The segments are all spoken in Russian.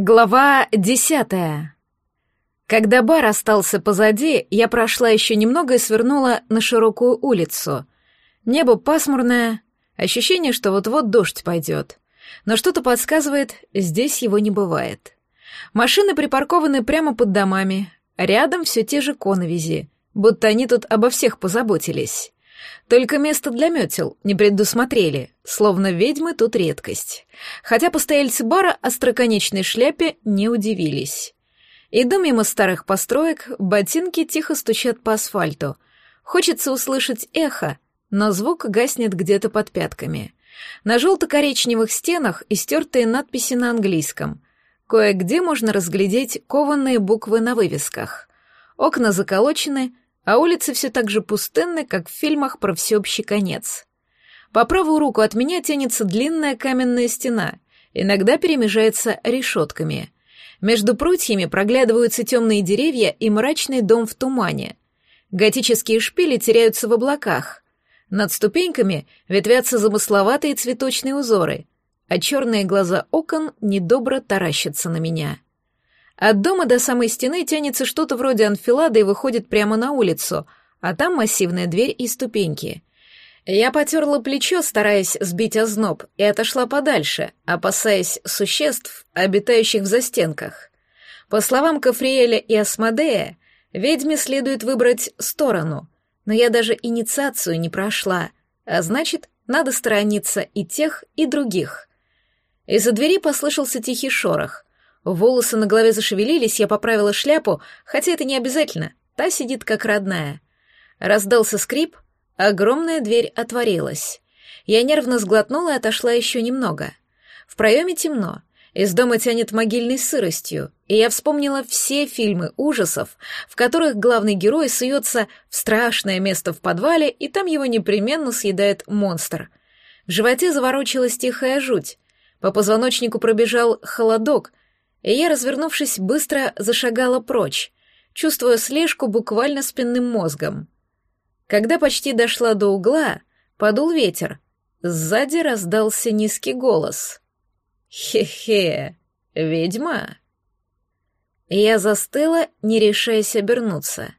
Глава десятая. Когда бар остался позади, я прошла еще немного и свернула на широкую улицу. Небо пасмурное, ощущение, что вот-вот дождь пойдет. Но что-то подсказывает, здесь его не бывает. Машины припаркованы прямо под домами, рядом все те же коновизи, будто они тут обо всех позаботились. Только место для метел не предусмотрели, словно ведьмы тут редкость. Хотя постояльцы бара остроконечной шляпе не удивились. Иду мимо старых построек, ботинки тихо стучат по асфальту. Хочется услышать эхо, но звук гаснет где-то под пятками. На желто-коричневых стенах истертые надписи на английском. Кое-где можно разглядеть кованые буквы на вывесках. Окна заколочены, а улицы все так же пустынны, как в фильмах про всеобщий конец. По правую руку от меня тянется длинная каменная стена, иногда перемежается решетками. Между прутьями проглядываются темные деревья и мрачный дом в тумане. Готические шпили теряются в облаках. Над ступеньками ветвятся замысловатые цветочные узоры, а черные глаза окон недобро таращатся на меня. От дома до самой стены тянется что-то вроде анфилады и выходит прямо на улицу, а там массивная дверь и ступеньки. Я потерла плечо, стараясь сбить озноб, и отошла подальше, опасаясь существ, обитающих в застенках. По словам Кафриэля и Асмодея, ведьме следует выбрать сторону, но я даже инициацию не прошла, а значит, надо сторониться и тех, и других. Из-за двери послышался тихий шорох. Волосы на голове зашевелились, я поправила шляпу, хотя это не обязательно, та сидит как родная. Раздался скрип, огромная дверь отворилась. Я нервно сглотнула и отошла еще немного. В проеме темно, из дома тянет могильной сыростью, и я вспомнила все фильмы ужасов, в которых главный герой суется в страшное место в подвале, и там его непременно съедает монстр. В животе заворочилась тихая жуть. По позвоночнику пробежал холодок, и я, развернувшись, быстро зашагала прочь, чувствуя слежку буквально спинным мозгом. Когда почти дошла до угла, подул ветер. Сзади раздался низкий голос. «Хе-хе, ведьма?» Я застыла, не решаясь обернуться.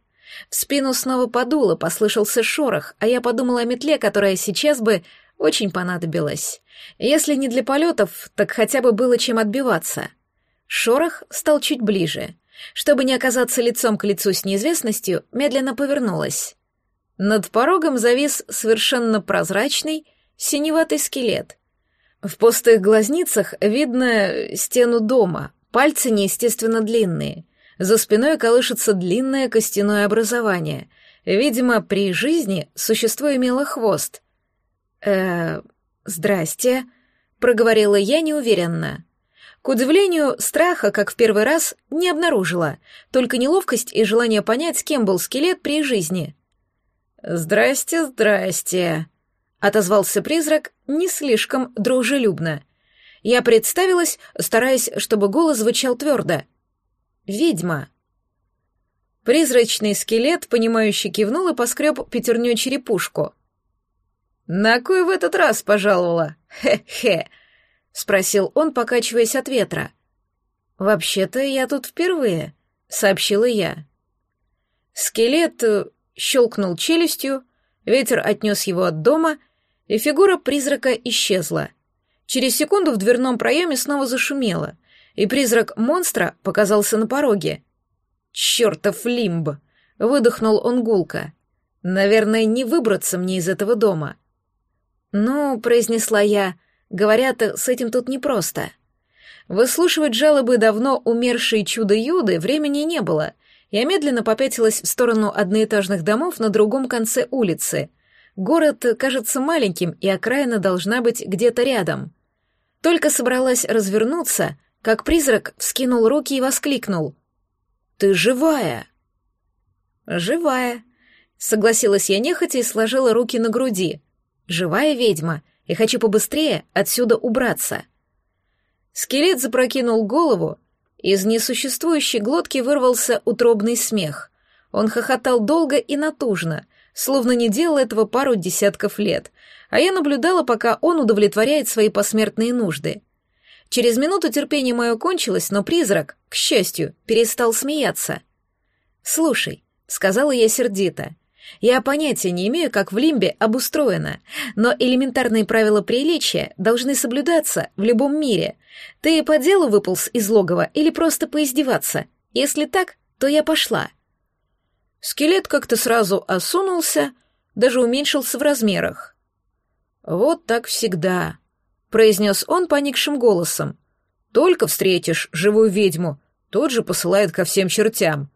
В спину снова подуло, послышался шорох, а я подумала о метле, которая сейчас бы очень понадобилась. Если не для полетов, так хотя бы было чем отбиваться. Шорох стал чуть ближе. Чтобы не оказаться лицом к лицу с неизвестностью, медленно повернулась. Над порогом завис совершенно прозрачный, синеватый скелет. В пустых глазницах видно стену дома, пальцы неестественно длинные. За спиной колышется длинное костяное образование. Видимо, при жизни существо имело хвост. «Э, здрасте», — проговорила я неуверенно. К удивлению, страха, как в первый раз, не обнаружила, только неловкость и желание понять, с кем был скелет при жизни. «Здрасте, здрасте», — отозвался призрак не слишком дружелюбно. Я представилась, стараясь, чтобы голос звучал твердо. «Ведьма». Призрачный скелет, понимающе кивнул и поскреб пятерню черепушку. «На кой в этот раз пожаловала? Хе-хе!» — спросил он, покачиваясь от ветра. «Вообще-то я тут впервые», — сообщила я. Скелет э, щелкнул челюстью, ветер отнес его от дома, и фигура призрака исчезла. Через секунду в дверном проеме снова зашумело, и призрак монстра показался на пороге. «Чертов лимб!» — выдохнул он гулко. «Наверное, не выбраться мне из этого дома». «Ну», — произнесла я, — Говорят, с этим тут непросто. Выслушивать жалобы давно умершей чудо-юды времени не было. Я медленно попятилась в сторону одноэтажных домов на другом конце улицы. Город кажется маленьким, и окраина должна быть где-то рядом. Только собралась развернуться, как призрак вскинул руки и воскликнул. «Ты живая!» «Живая», — согласилась я нехотя и сложила руки на груди. «Живая ведьма, и хочу побыстрее отсюда убраться. Скелет запрокинул голову, из несуществующей глотки вырвался утробный смех. Он хохотал долго и натужно, словно не делал этого пару десятков лет, а я наблюдала, пока он удовлетворяет свои посмертные нужды. Через минуту терпение мое кончилось, но призрак, к счастью, перестал смеяться. «Слушай», — сказала я сердито, — «я понятия не имею, как в Лимбе обустроено, но элементарные правила приличия должны соблюдаться в любом мире. Ты по делу выполз из логова или просто поиздеваться? Если так, то я пошла». Скелет как-то сразу осунулся, даже уменьшился в размерах. «Вот так всегда», — произнес он поникшим голосом. «Только встретишь живую ведьму, тот же посылает ко всем чертям.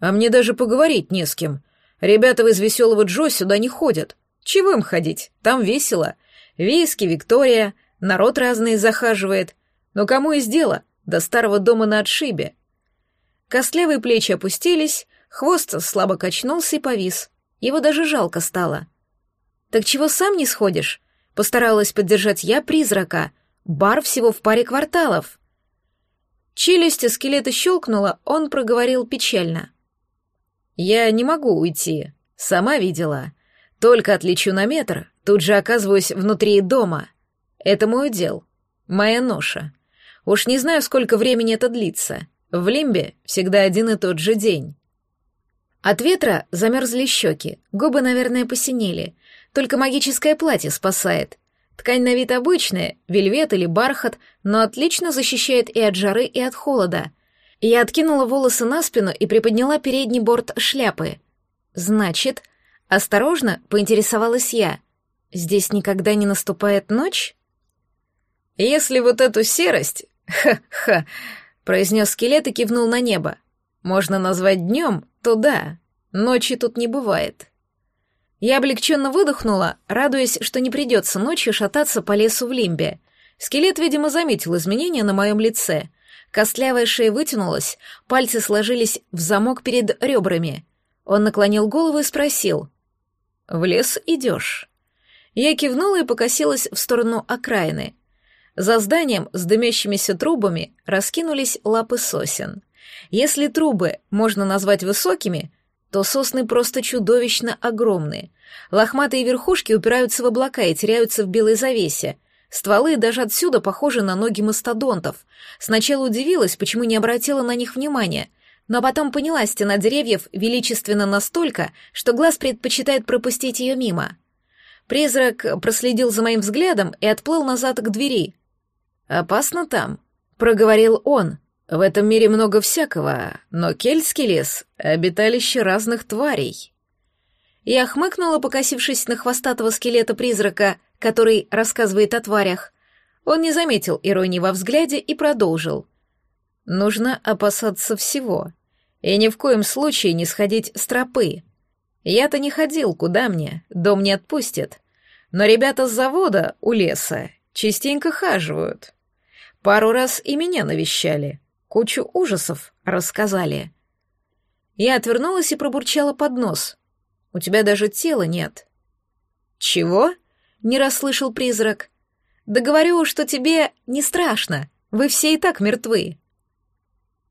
А мне даже поговорить не с кем. Ребята из веселого Джо сюда не ходят. Чего им ходить? Там весело. Виски, Виктория, народ разный захаживает. Но кому из дела? До старого дома на отшибе». Костлявые плечи опустились, Хвост слабо качнулся и повис. Его даже жалко стало. «Так чего сам не сходишь?» Постаралась поддержать я призрака. Бар всего в паре кварталов. Челюсть скелета щелкнула, он проговорил печально. «Я не могу уйти. Сама видела. Только отлечу на метр, тут же оказываюсь внутри дома. Это мой удел. Моя ноша. Уж не знаю, сколько времени это длится. В Лимбе всегда один и тот же день. От ветра замерзли щеки, губы, наверное, посинели. Только магическое платье спасает. Ткань на вид обычная, вельвет или бархат, но отлично защищает и от жары, и от холода. Я откинула волосы на спину и приподняла передний борт шляпы. Значит, осторожно поинтересовалась я. Здесь никогда не наступает ночь? Если вот эту серость, ха-ха, произнес скелет и кивнул на небо, можно назвать днем, то да, ночи тут не бывает. Я облегченно выдохнула, радуясь, что не придется ночью шататься по лесу в лимбе. Скелет, видимо, заметил изменения на моем лице. Костлявая шея вытянулась, пальцы сложились в замок перед ребрами. Он наклонил голову и спросил. «В лес идешь?» Я кивнула и покосилась в сторону окраины. За зданием с дымящимися трубами раскинулись лапы сосен. Если трубы можно назвать высокими, то сосны просто чудовищно огромные. Лохматые верхушки упираются в облака и теряются в белой завесе. Стволы даже отсюда похожи на ноги мастодонтов. Сначала удивилась, почему не обратила на них внимания, но потом поняла, стена деревьев величественна настолько, что глаз предпочитает пропустить ее мимо. Призрак проследил за моим взглядом и отплыл назад к двери. «Опасно там», — проговорил он, в этом мире много всякого, но кельтский лес — обиталище разных тварей. Я хмыкнула, покосившись на хвостатого скелета призрака, который рассказывает о тварях. Он не заметил иронии во взгляде и продолжил. Нужно опасаться всего. И ни в коем случае не сходить с тропы. Я-то не ходил, куда мне, дом не отпустит. Но ребята с завода у леса частенько хаживают. Пару раз и меня навещали. Кучу ужасов рассказали. Я отвернулась и пробурчала под нос. У тебя даже тела нет. Чего? Не расслышал призрак. Да говорю, что тебе не страшно. Вы все и так мертвы.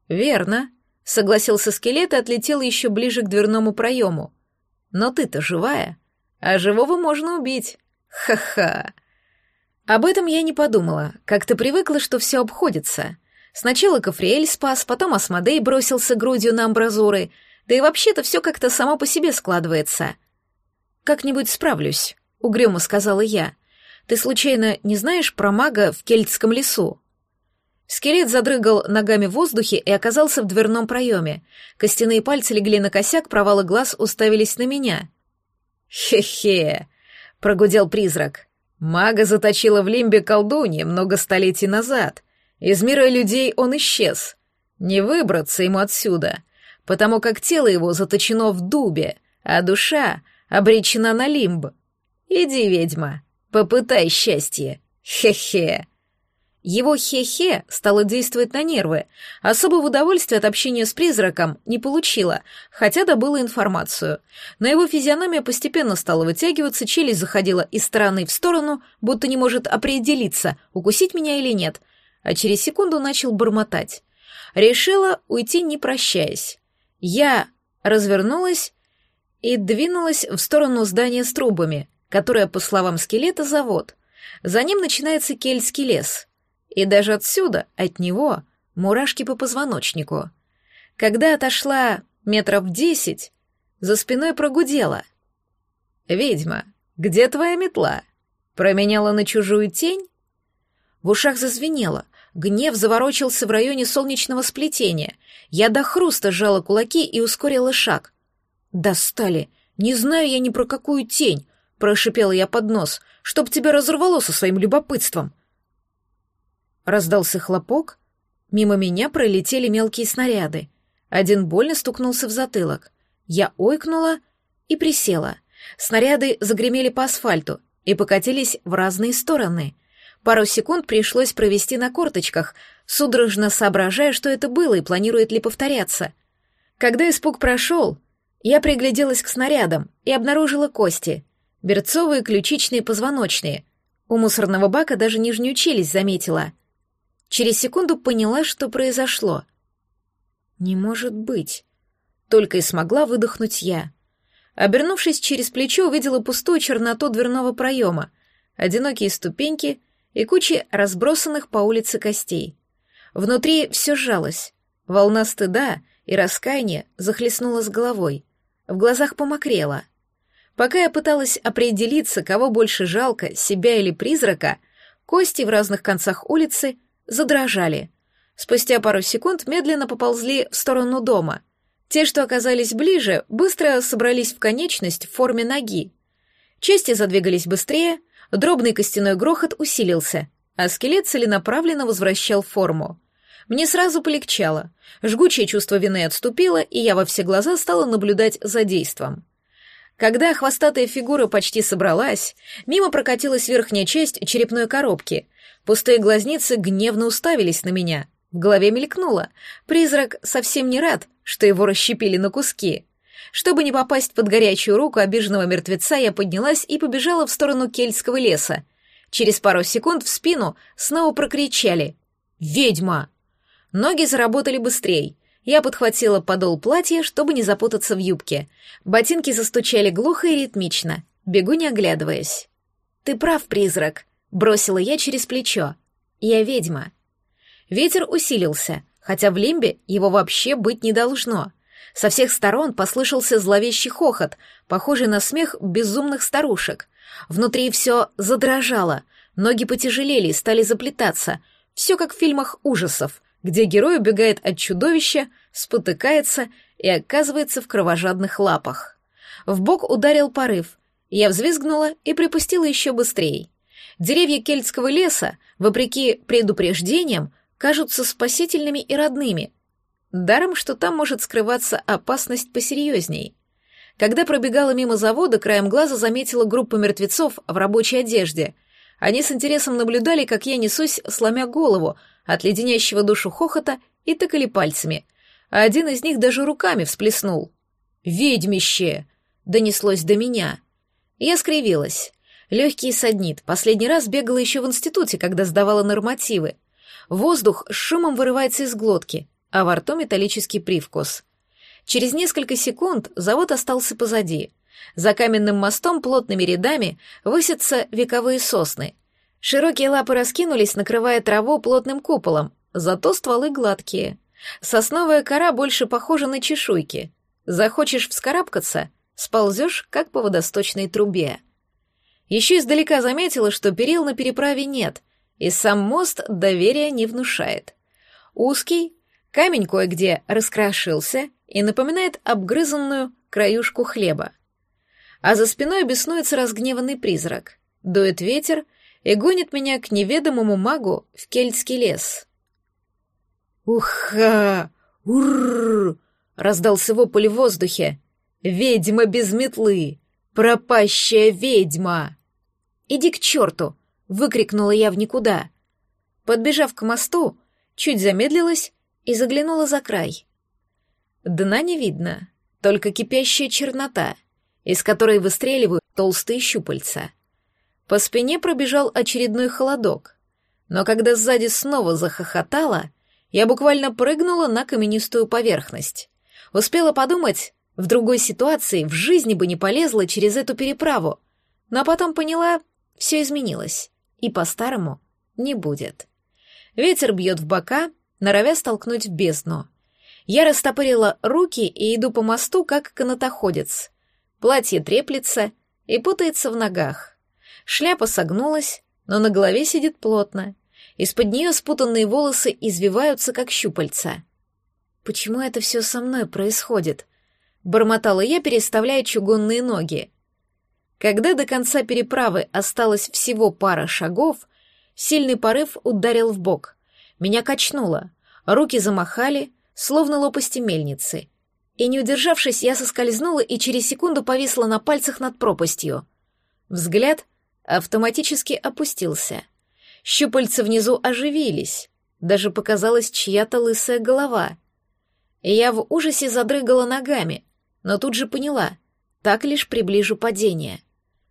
Верно, согласился скелет и отлетел еще ближе к дверному проему. Но ты-то живая, а живого можно убить. Ха-ха. Об этом я не подумала, как-то привыкла, что все обходится. Сначала Кафриэль спас, потом Асмодей бросился грудью на амбразуры, да и вообще-то все как-то само по себе складывается. «Как-нибудь справлюсь», — угрюмо сказала я. «Ты случайно не знаешь про мага в кельтском лесу?» Скелет задрыгал ногами в воздухе и оказался в дверном проеме. Костяные пальцы легли на косяк, провалы глаз уставились на меня. «Хе-хе», — прогудел призрак. «Мага заточила в лимбе колдунья много столетий назад. Из мира людей он исчез. Не выбраться ему отсюда, потому как тело его заточено в дубе, а душа обречена на лимб. Иди, ведьма, попытай счастье. Хе-хе. Его хе-хе стало действовать на нервы. Особого удовольствия от общения с призраком не получила, хотя добыла информацию. Но его физиономия постепенно стала вытягиваться, челюсть заходила из стороны в сторону, будто не может определиться, укусить меня или нет — а через секунду начал бормотать. Решила уйти, не прощаясь. Я развернулась и двинулась в сторону здания с трубами, которое, по словам скелета, завод. За ним начинается кельтский лес. И даже отсюда, от него, мурашки по позвоночнику. Когда отошла метров десять, за спиной прогудела. «Ведьма, где твоя метла? Променяла на чужую тень?» В ушах зазвенело, гнев заворочился в районе солнечного сплетения. Я до хруста сжала кулаки и ускорила шаг. «Достали! Не знаю я ни про какую тень!» — прошипела я под нос, чтоб тебя разорвало со своим любопытством. Раздался хлопок, мимо меня пролетели мелкие снаряды. Один больно стукнулся в затылок. Я ойкнула и присела. Снаряды загремели по асфальту и покатились в разные стороны. Пару секунд пришлось провести на корточках, судорожно соображая, что это было и планирует ли повторяться. Когда испуг прошел, я пригляделась к снарядам и обнаружила кости. Берцовые ключичные позвоночные. У мусорного бака даже нижнюю челюсть заметила. Через секунду поняла, что произошло. «Не может быть!» Только и смогла выдохнуть я. Обернувшись через плечо, увидела пустую черноту дверного проема, одинокие ступеньки и кучи разбросанных по улице костей. Внутри все сжалось. Волна стыда и раскаяния захлестнула с головой. В глазах помокрело. Пока я пыталась определиться, кого больше жалко, себя или призрака, кости в разных концах улицы задрожали. Спустя пару секунд медленно поползли в сторону дома. Те, что оказались ближе, быстро собрались в конечность в форме ноги. Части задвигались быстрее, дробный костяной грохот усилился, а скелет целенаправленно возвращал форму. Мне сразу полегчало. Жгучее чувство вины отступило, и я во все глаза стала наблюдать за действом. Когда хвостатая фигура почти собралась, мимо прокатилась верхняя часть черепной коробки. Пустые глазницы гневно уставились на меня. В голове мелькнуло. Призрак совсем не рад, что его расщепили на куски. Чтобы не попасть под горячую руку обиженного мертвеца, я поднялась и побежала в сторону кельтского леса. Через пару секунд в спину снова прокричали «Ведьма!». Ноги заработали быстрее. Я подхватила подол платья, чтобы не запутаться в юбке. Ботинки застучали глухо и ритмично. Бегу, не оглядываясь. «Ты прав, призрак», — бросила я через плечо. «Я ведьма». Ветер усилился, хотя в лимбе его вообще быть не должно. Со всех сторон послышался зловещий хохот, похожий на смех безумных старушек. Внутри все задрожало, ноги потяжелели и стали заплетаться. Все как в фильмах ужасов где герой убегает от чудовища, спотыкается и оказывается в кровожадных лапах. В бок ударил порыв. Я взвизгнула и припустила еще быстрее. Деревья кельтского леса, вопреки предупреждениям, кажутся спасительными и родными. Даром, что там может скрываться опасность посерьезней. Когда пробегала мимо завода, краем глаза заметила группу мертвецов в рабочей одежде. Они с интересом наблюдали, как я несусь, сломя голову, от леденящего душу хохота и тыкали пальцами, а один из них даже руками всплеснул. «Ведьмище!» — донеслось до меня. Я скривилась. Легкий саднит. Последний раз бегала еще в институте, когда сдавала нормативы. Воздух с шумом вырывается из глотки, а во рту металлический привкус. Через несколько секунд завод остался позади. За каменным мостом плотными рядами высятся вековые сосны — Широкие лапы раскинулись, накрывая траву плотным куполом, зато стволы гладкие. Сосновая кора больше похожа на чешуйки. Захочешь вскарабкаться — сползешь, как по водосточной трубе. Еще издалека заметила, что перил на переправе нет, и сам мост доверия не внушает. Узкий, камень кое-где раскрошился и напоминает обгрызанную краюшку хлеба. А за спиной беснуется разгневанный призрак. Дует ветер — и гонит меня к неведомому магу в кельтский лес. «Уха! Уррр!» — раздался вопль в воздухе. «Ведьма без метлы! Пропащая ведьма!» «Иди к черту!» — выкрикнула я в никуда. Подбежав к мосту, чуть замедлилась и заглянула за край. Дна не видно, только кипящая чернота, из которой выстреливают толстые щупальца. По спине пробежал очередной холодок. Но когда сзади снова захохотала, я буквально прыгнула на каменистую поверхность. Успела подумать, в другой ситуации в жизни бы не полезла через эту переправу. Но потом поняла, все изменилось, и по-старому не будет. Ветер бьет в бока, норовя столкнуть в бездну. Я растопырила руки и иду по мосту, как канатоходец. Платье треплется и путается в ногах. Шляпа согнулась, но на голове сидит плотно. Из-под нее спутанные волосы извиваются, как щупальца. «Почему это все со мной происходит?» Бормотала я, переставляя чугунные ноги. Когда до конца переправы осталось всего пара шагов, сильный порыв ударил в бок. Меня качнуло, руки замахали, словно лопасти мельницы. И, не удержавшись, я соскользнула и через секунду повисла на пальцах над пропастью. Взгляд автоматически опустился. Щупальца внизу оживились. Даже показалась чья-то лысая голова. Я в ужасе задрыгала ногами, но тут же поняла, так лишь приближу падение.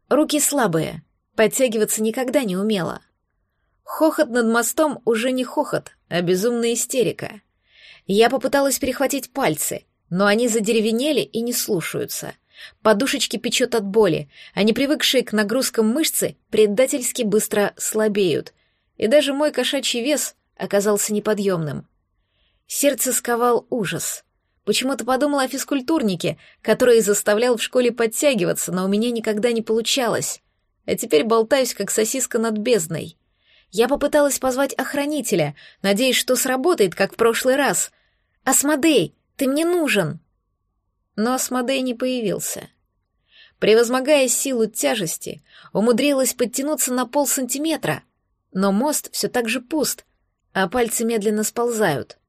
Руки слабые, подтягиваться никогда не умела. Хохот над мостом уже не хохот, а безумная истерика. Я попыталась перехватить пальцы, но они задеревенели и не слушаются. Подушечки печет от боли, а не привыкшие к нагрузкам мышцы предательски быстро слабеют, и даже мой кошачий вес оказался неподъемным. Сердце сковал ужас. Почему-то подумала о физкультурнике, который заставлял в школе подтягиваться, но у меня никогда не получалось. А теперь болтаюсь, как сосиска над бездной. Я попыталась позвать охранителя, надеясь, что сработает, как в прошлый раз. «Асмодей, ты мне нужен!» Но Асмодей не появился. Превозмогая силу тяжести, умудрилась подтянуться на полсантиметра, но мост все так же пуст, а пальцы медленно сползают —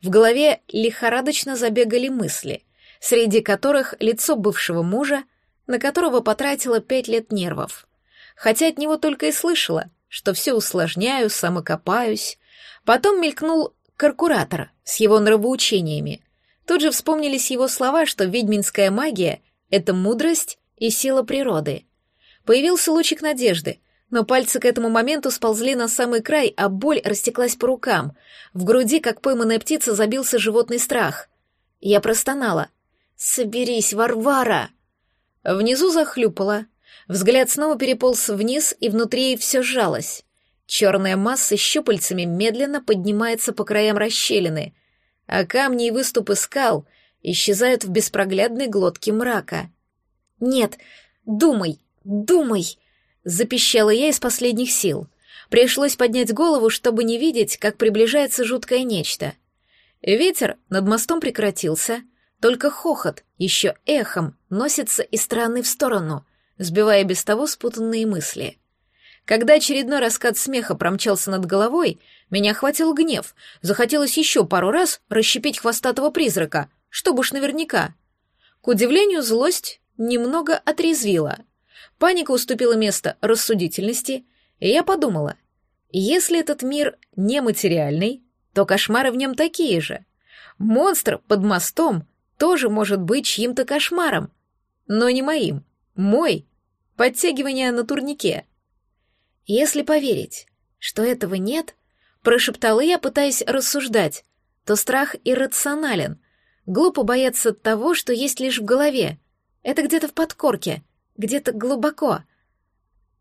в голове лихорадочно забегали мысли, среди которых лицо бывшего мужа, на которого потратила пять лет нервов. Хотя от него только и слышала, что все усложняю, самокопаюсь. Потом мелькнул каркуратор с его нравоучениями. Тут же вспомнились его слова, что ведьминская магия — это мудрость и сила природы. Появился лучик надежды — но пальцы к этому моменту сползли на самый край, а боль растеклась по рукам. В груди, как пойманная птица, забился животный страх. Я простонала. «Соберись, Варвара!» Внизу захлюпала. Взгляд снова переполз вниз, и внутри все сжалось. Черная масса щупальцами медленно поднимается по краям расщелины, а камни и выступы скал исчезают в беспроглядной глотке мрака. «Нет, думай, думай!» Запищала я из последних сил. Пришлось поднять голову, чтобы не видеть, как приближается жуткое нечто. Ветер над мостом прекратился, только хохот еще эхом носится из стороны в сторону, сбивая без того спутанные мысли. Когда очередной раскат смеха промчался над головой, меня охватил гнев. Захотелось еще пару раз расщепить хвостатого призрака, чтобы уж наверняка. К удивлению, злость немного отрезвила. Паника уступила место рассудительности, и я подумала, если этот мир нематериальный, то кошмары в нем такие же. Монстр под мостом тоже может быть чьим-то кошмаром, но не моим, мой, подтягивание на турнике. Если поверить, что этого нет, прошептала я, пытаясь рассуждать, то страх иррационален. Глупо бояться того, что есть лишь в голове. Это где-то в подкорке, где-то глубоко.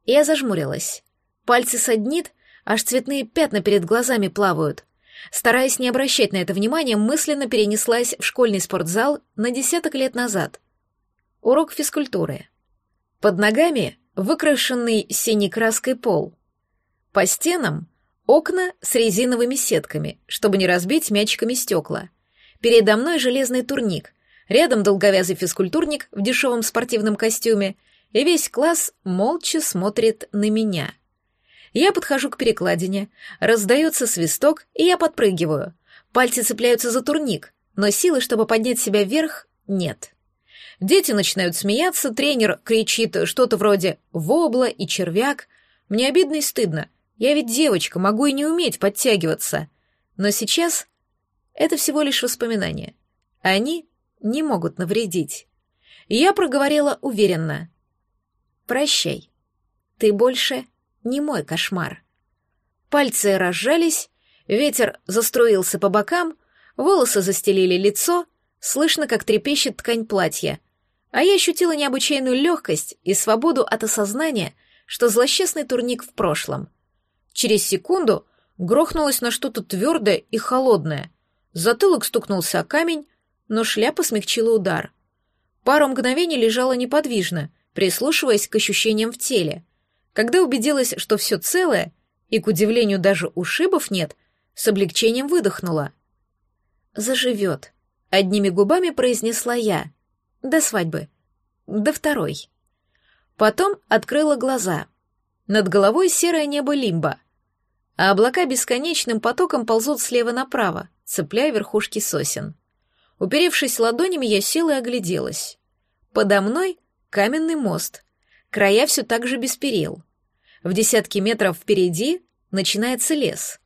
Я зажмурилась. Пальцы саднит, аж цветные пятна перед глазами плавают. Стараясь не обращать на это внимания, мысленно перенеслась в школьный спортзал на десяток лет назад. Урок физкультуры. Под ногами выкрашенный синей краской пол. По стенам окна с резиновыми сетками, чтобы не разбить мячиками стекла. Передо мной железный турник, рядом долговязый физкультурник в дешевом спортивном костюме и весь класс молча смотрит на меня. Я подхожу к перекладине, раздается свисток, и я подпрыгиваю. Пальцы цепляются за турник, но силы, чтобы поднять себя вверх, нет. Дети начинают смеяться, тренер кричит что-то вроде «вобла» и «червяк». Мне обидно и стыдно. Я ведь девочка, могу и не уметь подтягиваться. Но сейчас это всего лишь воспоминания. Они не могут навредить. Я проговорила уверенно. Прощай. Ты больше не мой кошмар. Пальцы разжались, ветер заструился по бокам, волосы застелили лицо, слышно, как трепещет ткань платья. А я ощутила необычайную легкость и свободу от осознания, что злосчастный турник в прошлом. Через секунду грохнулась на что-то твердое и холодное. Затылок стукнулся о камень, но шляпа смягчила удар. Пару мгновений лежала неподвижно, прислушиваясь к ощущениям в теле. Когда убедилась, что все целое, и, к удивлению, даже ушибов нет, с облегчением выдохнула. «Заживет», — одними губами произнесла я. «До свадьбы. До второй». Потом открыла глаза. Над головой серое небо лимба, а облака бесконечным потоком ползут слева направо, цепляя верхушки сосен. Уперевшись ладонями, я села и огляделась. Подо мной каменный мост. Края все так же без перил. В десятки метров впереди начинается лес.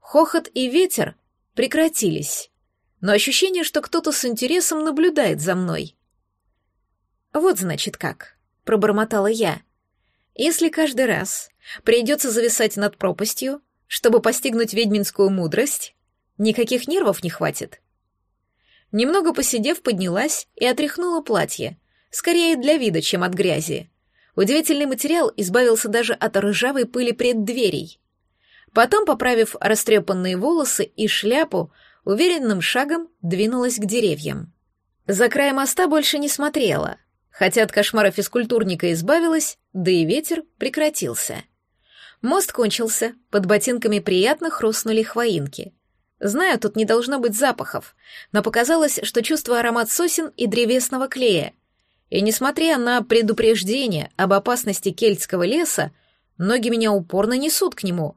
Хохот и ветер прекратились, но ощущение, что кто-то с интересом наблюдает за мной. Вот значит как пробормотала я. Если каждый раз придется зависать над пропастью, чтобы постигнуть ведьминскую мудрость, никаких нервов не хватит. Немного посидев, поднялась и отряхнула платье, скорее для вида, чем от грязи. Удивительный материал избавился даже от ржавой пыли преддверий. Потом, поправив растрепанные волосы и шляпу, уверенным шагом двинулась к деревьям. За край моста больше не смотрела, Хотя от кошмара физкультурника избавилась, да и ветер прекратился. Мост кончился, под ботинками приятно хрустнули хвоинки. Знаю, тут не должно быть запахов, но показалось, что чувствую аромат сосен и древесного клея. И несмотря на предупреждение об опасности кельтского леса, ноги меня упорно несут к нему.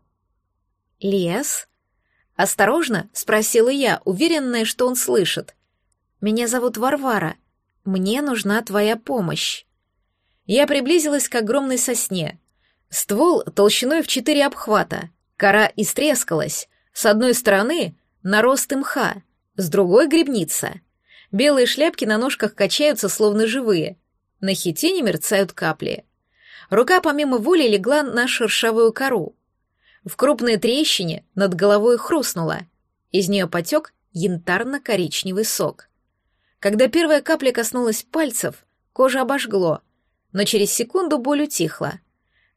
«Лес?» «Осторожно?» — спросила я, уверенная, что он слышит. «Меня зовут Варвара», мне нужна твоя помощь. Я приблизилась к огромной сосне. Ствол толщиной в четыре обхвата. Кора истрескалась. С одной стороны — нарост мха, с другой — грибница. Белые шляпки на ножках качаются, словно живые. На хитине мерцают капли. Рука помимо воли легла на шершавую кору. В крупной трещине над головой хрустнула. Из нее потек янтарно-коричневый сок. Когда первая капля коснулась пальцев, кожа обожгло, но через секунду боль утихла.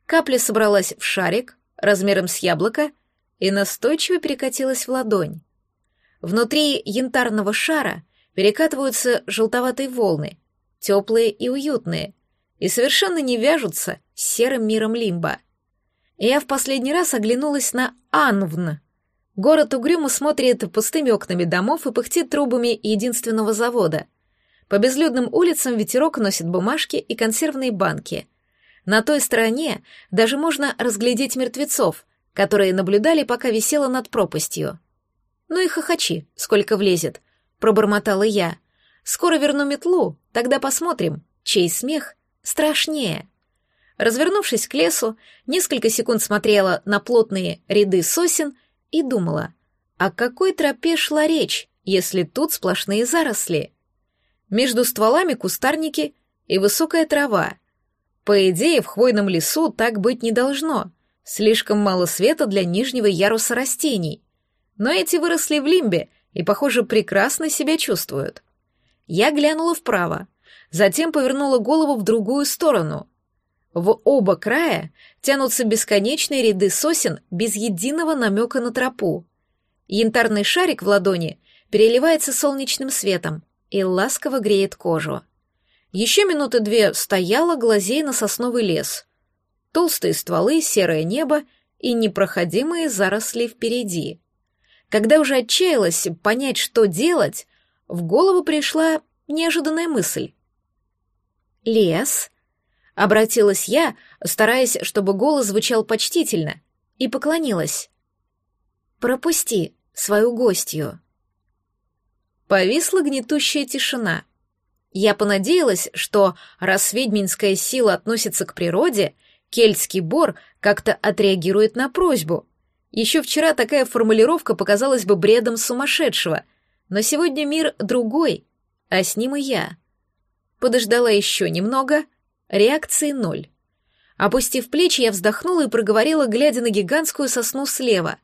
Капля собралась в шарик размером с яблоко и настойчиво перекатилась в ладонь. Внутри янтарного шара перекатываются желтоватые волны, теплые и уютные, и совершенно не вяжутся с серым миром лимба. Я в последний раз оглянулась на Анвн, Город угрюмо смотрит пустыми окнами домов и пыхтит трубами единственного завода. По безлюдным улицам ветерок носит бумажки и консервные банки. На той стороне даже можно разглядеть мертвецов, которые наблюдали, пока висела над пропастью. «Ну и хохочи, сколько влезет», — пробормотала я. «Скоро верну метлу, тогда посмотрим, чей смех страшнее». Развернувшись к лесу, несколько секунд смотрела на плотные ряды сосен — и думала, о какой тропе шла речь, если тут сплошные заросли? Между стволами кустарники и высокая трава. По идее, в хвойном лесу так быть не должно. Слишком мало света для нижнего яруса растений. Но эти выросли в лимбе и, похоже, прекрасно себя чувствуют. Я глянула вправо, затем повернула голову в другую сторону. В оба края тянутся бесконечные ряды сосен без единого намека на тропу. Янтарный шарик в ладони переливается солнечным светом и ласково греет кожу. Еще минуты две стояла, глазей на сосновый лес. Толстые стволы, серое небо и непроходимые заросли впереди. Когда уже отчаялась понять, что делать, в голову пришла неожиданная мысль. «Лес?» Обратилась я, стараясь, чтобы голос звучал почтительно, и поклонилась. «Пропусти свою гостью». Повисла гнетущая тишина. Я понадеялась, что раз ведьминская сила относится к природе, кельтский бор как-то отреагирует на просьбу. Еще вчера такая формулировка показалась бы бредом сумасшедшего, но сегодня мир другой, а с ним и я. Подождала еще немного — Реакции ноль. Опустив плечи, я вздохнула и проговорила, глядя на гигантскую сосну слева.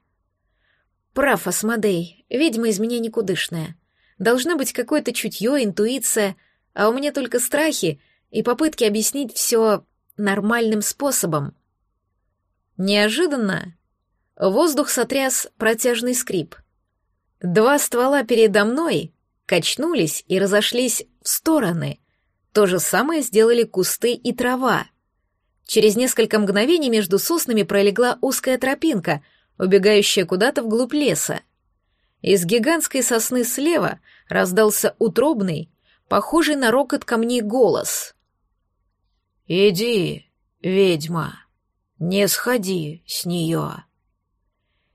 «Прав, Асмодей, ведьма из меня никудышная. Должно быть какое-то чутье, интуиция, а у меня только страхи и попытки объяснить все нормальным способом». Неожиданно Воздух сотряс протяжный скрип. Два ствола передо мной качнулись и разошлись в стороны. То же самое сделали кусты и трава. Через несколько мгновений между соснами пролегла узкая тропинка, убегающая куда-то вглубь леса. Из гигантской сосны слева раздался утробный, похожий на рокот камней голос. «Иди, ведьма, не сходи с нее».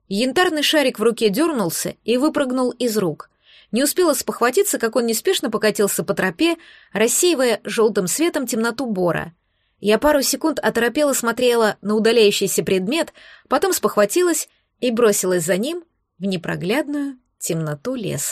Янтарный шарик в руке дернулся и выпрыгнул из рук. Не успела спохватиться, как он неспешно покатился по тропе, рассеивая желтым светом темноту бора. Я пару секунд оторопела смотрела на удаляющийся предмет, потом спохватилась и бросилась за ним в непроглядную темноту леса.